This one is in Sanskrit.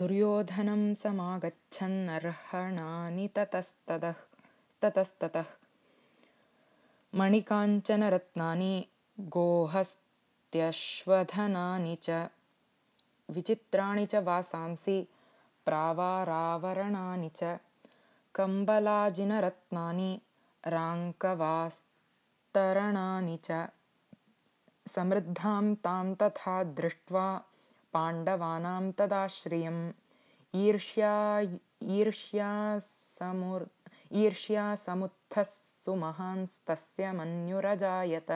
दुर्योधनं समागच्छन्नर्हणानि ततस्ततः। मणिकाञ्चनरत्नानि गोहस्त्यश्वधनानि च विचित्राणि च वासांसि प्रावारावरणानि च कम्बलाजिनरत्नानि राङ्कवास्तरणानि च। समृद्धां तां तथा दृष्ट्वा पाण्डवानां तदाश्रियम्। ईर्ष्यासमुत्थः सुमहांस्तस्य मन्युरजायत